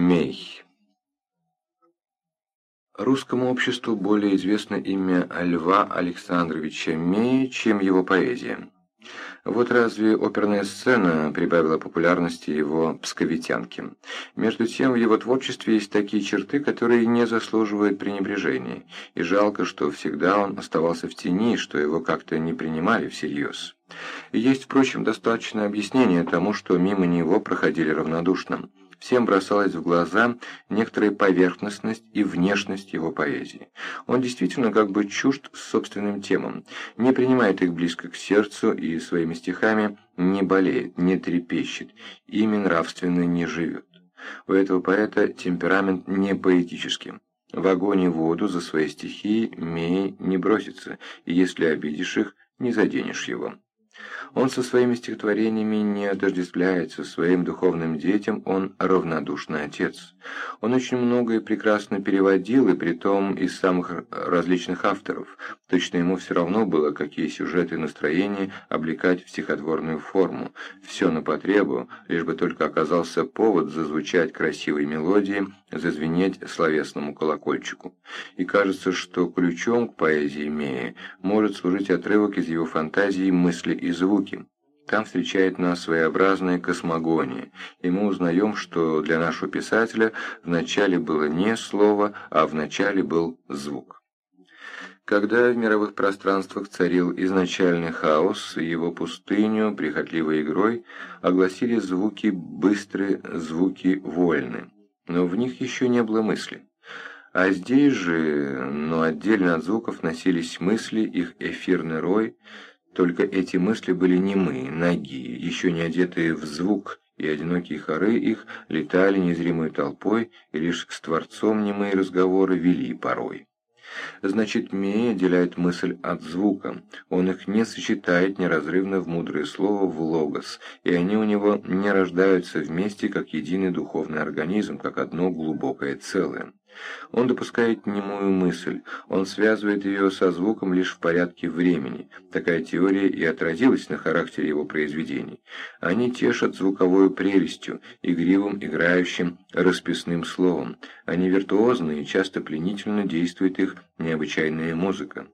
Мей. Русскому обществу более известно имя Льва Александровича Мея, чем его поэзия. Вот разве оперная сцена прибавила популярности его псковитянке. Между тем, в его творчестве есть такие черты, которые не заслуживают пренебрежения, и жалко, что всегда он оставался в тени, что его как-то не принимали всерьез. Есть, впрочем, достаточное объяснение тому, что мимо него проходили равнодушно всем бросалась в глаза некоторая поверхностность и внешность его поэзии. Он действительно как бы чужд собственным темам, не принимает их близко к сердцу и своими стихами не болеет, не трепещет, ими нравственно не живет. У этого поэта темперамент не поэтический. В огонь и воду за свои стихи Мей не бросится, и если обидишь их, не заденешь его. Он со своими стихотворениями не отождествляется, своим духовным детям он равнодушный отец. Он очень много и прекрасно переводил, и притом из самых различных авторов. Точно ему все равно было, какие сюжеты и настроения облекать в стихотворную форму. Все на потребу, лишь бы только оказался повод зазвучать красивой мелодии, зазвенеть словесному колокольчику. И кажется, что ключом к поэзии Мея может служить отрывок из его фантазии мысли и звуки. Там встречает нас своеобразная космогония, и мы узнаем, что для нашего писателя вначале было не слово, а вначале был звук. Когда в мировых пространствах царил изначальный хаос, его пустыню, прихотливой игрой, огласили звуки быстрые, звуки вольны, но в них еще не было мысли. А здесь же, но отдельно от звуков носились мысли, их эфирный рой – только эти мысли были немые, ноги, еще не одетые в звук, и одинокие хоры их летали незримой толпой, и лишь с Творцом немые разговоры вели порой. Значит, Мей отделяет мысль от звука, он их не сочетает неразрывно в мудрое слово в логос, и они у него не рождаются вместе как единый духовный организм, как одно глубокое целое. Он допускает немую мысль, он связывает ее со звуком лишь в порядке времени. Такая теория и отразилась на характере его произведений. Они тешат звуковой прелестью, игривым, играющим, расписным словом. Они виртуозны и часто пленительно действует их необычайная музыка.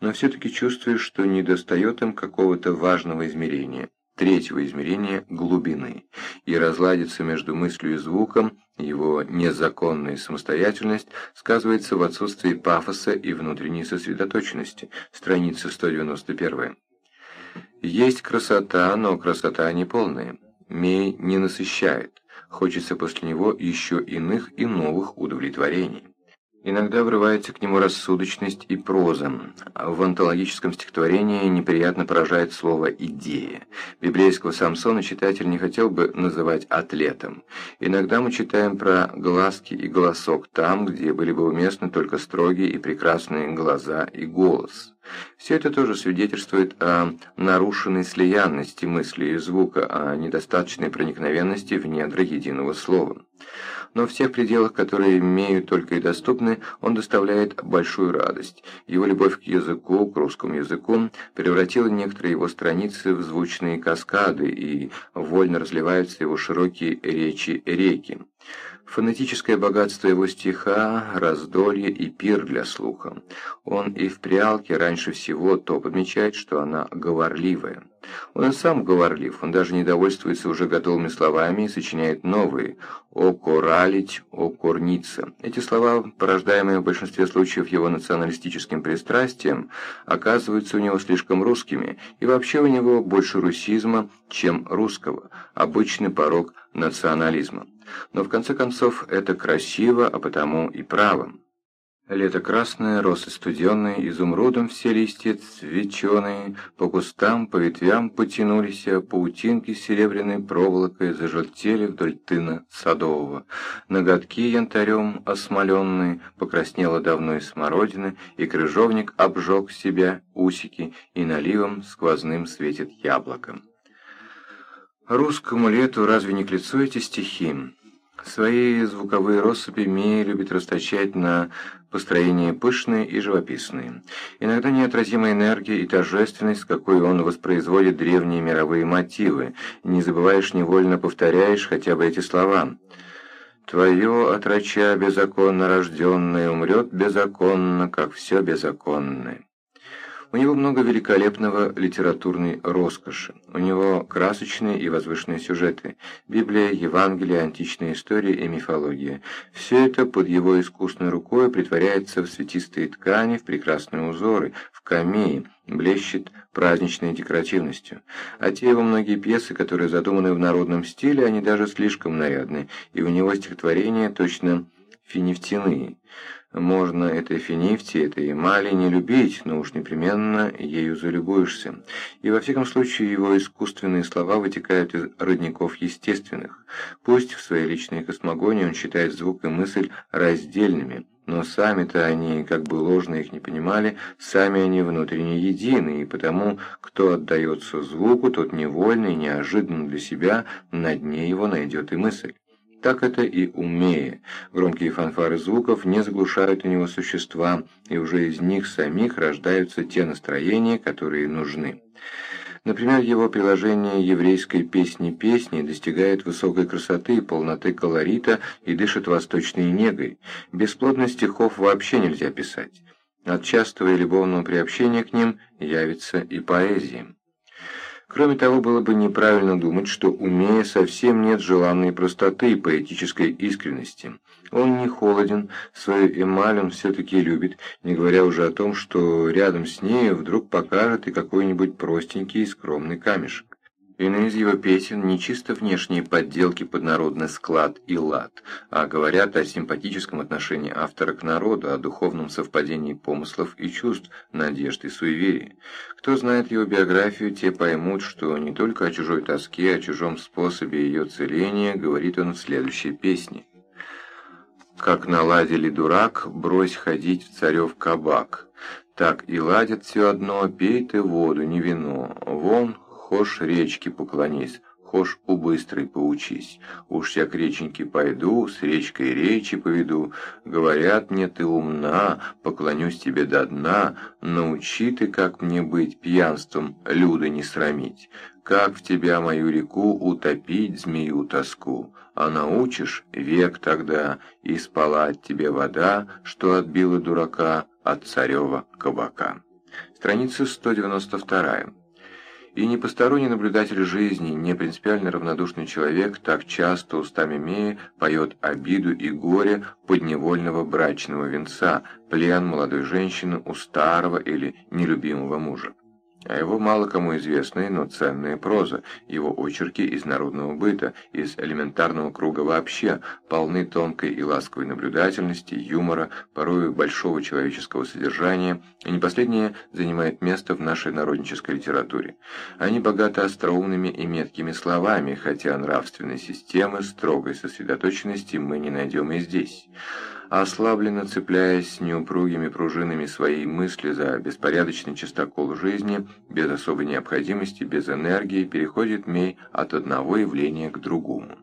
Но все-таки чувствуешь, что недостает им какого-то важного измерения третьего измерения глубины, и разладиться между мыслью и звуком, его незаконная самостоятельность сказывается в отсутствии пафоса и внутренней сосредоточенности. Страница 191. Есть красота, но красота не полная. Мей не насыщает. Хочется после него еще иных и новых удовлетворений. Иногда врывается к нему рассудочность и проза. В антологическом стихотворении неприятно поражает слово «идея». Библейского Самсона читатель не хотел бы называть атлетом. Иногда мы читаем про глазки и голосок там, где были бы уместны только строгие и прекрасные глаза и голос. Все это тоже свидетельствует о нарушенной слиянности мысли и звука, о недостаточной проникновенности в недра единого слова но в тех пределах, которые имеют только и доступны, он доставляет большую радость. Его любовь к языку, к русскому языку, превратила некоторые его страницы в звучные каскады, и вольно разливаются его широкие речи-реки. Фонетическое богатство его стиха, раздолье и пир для слуха. Он и в прялке раньше всего то подмечает, что она говорливая. Он и сам говорлив, он даже не довольствуется уже готовыми словами и сочиняет новые «окоралить», «окорниться». Эти слова, порождаемые в большинстве случаев его националистическим пристрастием, оказываются у него слишком русскими, и вообще у него больше русизма, чем русского, обычный порог национализма. Но в конце концов это красиво, а потому и право. Лето красное, росы студеные, изумрудом все листья цвеченые, по кустам, по ветвям потянулись, а паутинки серебряной проволокой зажелтели вдоль тына садового. Ноготки янтарем осмоленные, покраснела давно из смородины, и крыжовник обжег себя усики, и наливом сквозным светит яблоком. Русскому лету разве не к лицу эти стихи? Свои звуковые россыпи Мей любит расточать на построения пышные и живописные. Иногда неотразимая энергия и торжественность, какой он воспроизводит древние мировые мотивы. Не забываешь, невольно повторяешь хотя бы эти слова. Твое отрача беззаконно рожденное умрет беззаконно, как все беззаконное. У него много великолепного литературной роскоши. У него красочные и возвышенные сюжеты. Библия, Евангелие, античная история и мифология. Все это под его искусной рукой притворяется в цветистые ткани, в прекрасные узоры, в камеи, блещет праздничной декоративностью. А те его многие пьесы, которые задуманы в народном стиле, они даже слишком нарядны, и у него стихотворения точно финифтяные. Можно этой финифти, этой эмали не любить, но уж непременно ею залюбуешься. И во всяком случае его искусственные слова вытекают из родников естественных. Пусть в своей личной космогонии он считает звук и мысль раздельными, но сами-то они, как бы ложно их не понимали, сами они внутренне едины, и потому, кто отдается звуку, тот невольно и неожиданно для себя на дне его найдет и мысль. Так это и умея. Громкие фанфары звуков не заглушают у него существа, и уже из них самих рождаются те настроения, которые нужны. Например, его приложение еврейской песни-песни достигает высокой красоты и полноты колорита и дышит восточной негой. Бесплодно стихов вообще нельзя писать. От частого и любовного приобщения к ним явится и поэзия. Кроме того, было бы неправильно думать, что у Мея совсем нет желанной простоты и поэтической искренности. Он не холоден, свою эмаль он все-таки любит, не говоря уже о том, что рядом с нею вдруг покажет и какой-нибудь простенький и скромный камешек. Иные из его песен не чисто внешние подделки под народный склад и лад, а говорят о симпатическом отношении автора к народу, о духовном совпадении помыслов и чувств, надежд и суеверий. Кто знает его биографию, те поймут, что не только о чужой тоске, о чужом способе ее целения говорит он в следующей песне. «Как наладили дурак, брось ходить в царев кабак. Так и ладят все одно, пей ты воду, не вино. Вон, Хошь речки поклонись, хошь у быстрой поучись. Уж я к реченьке пойду, с речкой речи поведу. Говорят мне, ты умна, поклонюсь тебе до дна. Научи ты, как мне быть пьянством, люда не срамить. Как в тебя мою реку утопить змею тоску. А научишь век тогда, и спала от тебе вода, что отбила дурака от царева кабака. Страница 192. И не посторонний наблюдатель жизни, не принципиально равнодушный человек так часто устами Меи поет обиду и горе подневольного брачного венца, плен молодой женщины у старого или нелюбимого мужа а его мало кому известная, но ценная проза, его очерки из народного быта, из элементарного круга вообще, полны тонкой и ласковой наблюдательности, юмора, порою большого человеческого содержания, и не последнее занимает место в нашей народнической литературе. Они богаты остроумными и меткими словами, хотя нравственной системы, строгой сосредоточенности мы не найдем и здесь ослабленно цепляясь неупругими пружинами своей мысли за беспорядочный чистокол жизни, без особой необходимости, без энергии, переходит Мей от одного явления к другому.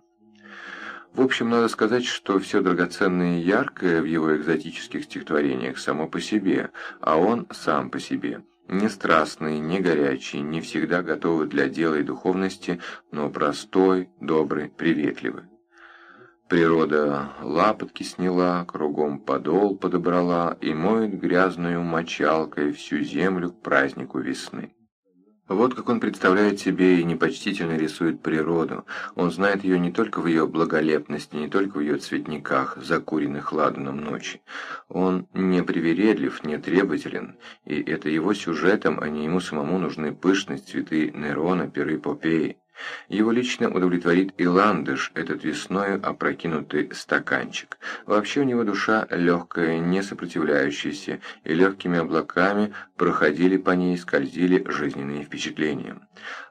В общем, надо сказать, что все драгоценное и яркое в его экзотических стихотворениях само по себе, а он сам по себе. Не страстный, не горячий, не всегда готовый для дела и духовности, но простой, добрый, приветливый. Природа лапотки сняла, кругом подол подобрала и моет грязную мочалкой всю землю к празднику весны. Вот как он представляет себе и непочтительно рисует природу. Он знает ее не только в ее благолепности, не только в ее цветниках, закуренных ладаном ночи. Он не привередлив, не требователен, и это его сюжетом, а не ему самому нужны пышность, цветы Нерона, перы Попеи. Его лично удовлетворит и ландыш, этот весною опрокинутый стаканчик. Вообще у него душа легкая, не сопротивляющаяся, и легкими облаками проходили по ней, скользили жизненные впечатления.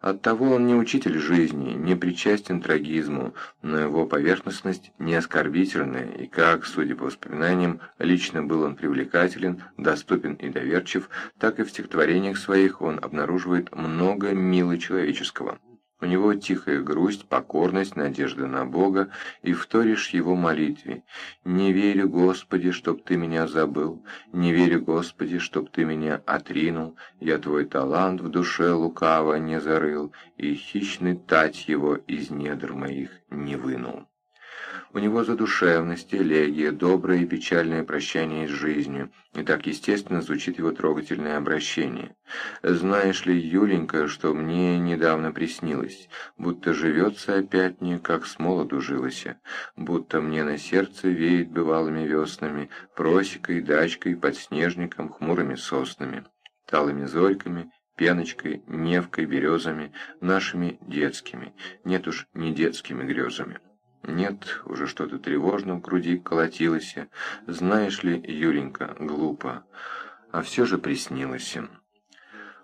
Оттого он не учитель жизни, не причастен трагизму, но его поверхностность не оскорбительная, и как, судя по воспоминаниям, лично был он привлекателен, доступен и доверчив, так и в стихотворениях своих он обнаруживает много мило человеческого. У него тихая грусть, покорность, надежда на Бога, и вторишь его молитве. «Не верю, Господи, чтоб ты меня забыл, не верю, Господи, чтоб ты меня отринул, я твой талант в душе лукаво не зарыл, и хищный тать его из недр моих не вынул». У него задушевность, элегия, доброе и печальное прощание с жизнью, и так естественно звучит его трогательное обращение. «Знаешь ли, Юленька, что мне недавно приснилось, будто живется опять мне, как с молоду жилося, будто мне на сердце веет бывалыми веснами, просекой, дачкой, подснежником, хмурыми соснами, талыми зорьками, пеночкой, невкой, березами, нашими детскими, нет уж не детскими грезами. Нет, уже что-то тревожно в груди колотилось, знаешь ли, Юренька, глупо, а все же приснилось им.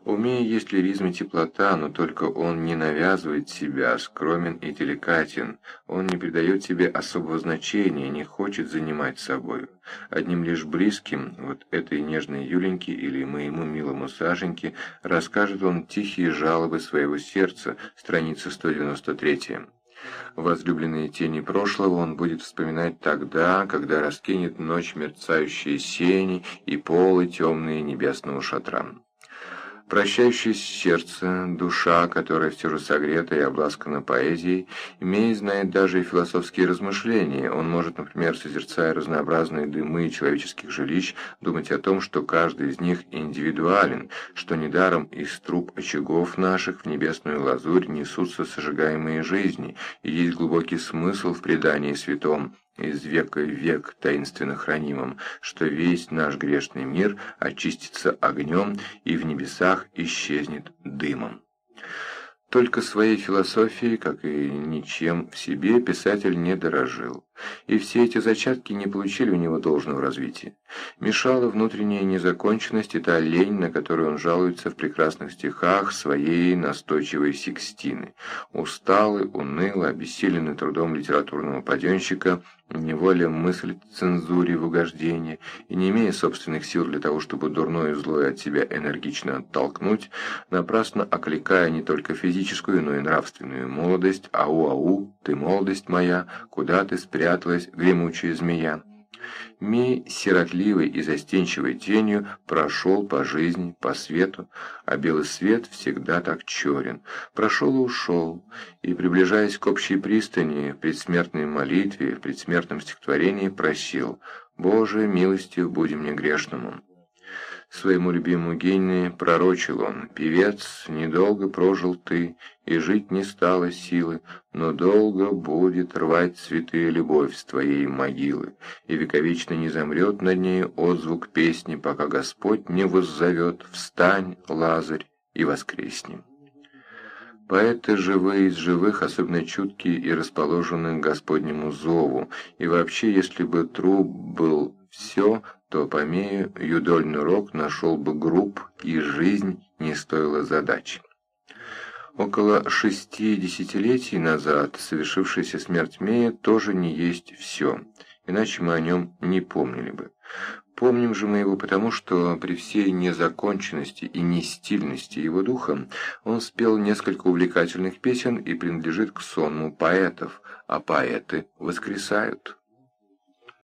Умея есть лиризм и теплота, но только он не навязывает себя, скромен и деликатен, он не придает себе особого значения, не хочет занимать собою. Одним лишь близким, вот этой нежной Юленьке или моему милому Сашеньке, расскажет он тихие жалобы своего сердца, страница 193. Возлюбленные тени прошлого он будет вспоминать тогда, когда раскинет ночь мерцающие сени и полы темные небесного шатра. Прощающее сердце, душа, которая все же согрета и обласкана поэзией, имеет, знает даже и философские размышления. Он может, например, созерцая разнообразные дымы человеческих жилищ, думать о том, что каждый из них индивидуален, что недаром из труб очагов наших в небесную лазурь несутся сожигаемые жизни, и есть глубокий смысл в предании святом, из века в век таинственно хранимым, что весь наш грешный мир очистится огнем и в небесах исчезнет дымом. Только своей философией, как и ничем в себе, писатель не дорожил, и все эти зачатки не получили у него должного развития. Мешала внутренняя незаконченность и та лень, на которую он жалуется в прекрасных стихах своей настойчивой Сикстины. Усталый, унылый, обессиленный трудом литературного паденщика – неволя мысль цензуре в угождение, и не имея собственных сил для того, чтобы дурное и злое от себя энергично оттолкнуть, напрасно окликая не только физическую, но и нравственную молодость, «Ау-ау, ты молодость моя, куда ты спряталась, гремучая змея?» Мей сиротливой и застенчивой тенью прошел по жизни, по свету, а белый свет всегда так черен. Прошел и ушел, и, приближаясь к общей пристани, в предсмертной молитве, в предсмертном стихотворении просил «Боже, милостив будем мне грешному». Своему любимому гению пророчил он, «Певец, недолго прожил ты, и жить не стало силы, но долго будет рвать цветы любовь с твоей могилы, и вековечно не замрет над ней отзвук песни, пока Господь не воззовет «Встань, Лазарь, и воскресни». Поэты живые из живых, особенно чуткие и расположенные к Господнему зову, и вообще, если бы труп был все, то помею юдольный рок нашел бы групп, и жизнь не стоила задачи. Около шести десятилетий назад совершившаяся смерть Мея тоже не есть все, иначе мы о нем не помнили бы. Помним же мы его потому, что при всей незаконченности и нестильности его духа он спел несколько увлекательных песен и принадлежит к сонму поэтов, а поэты воскресают.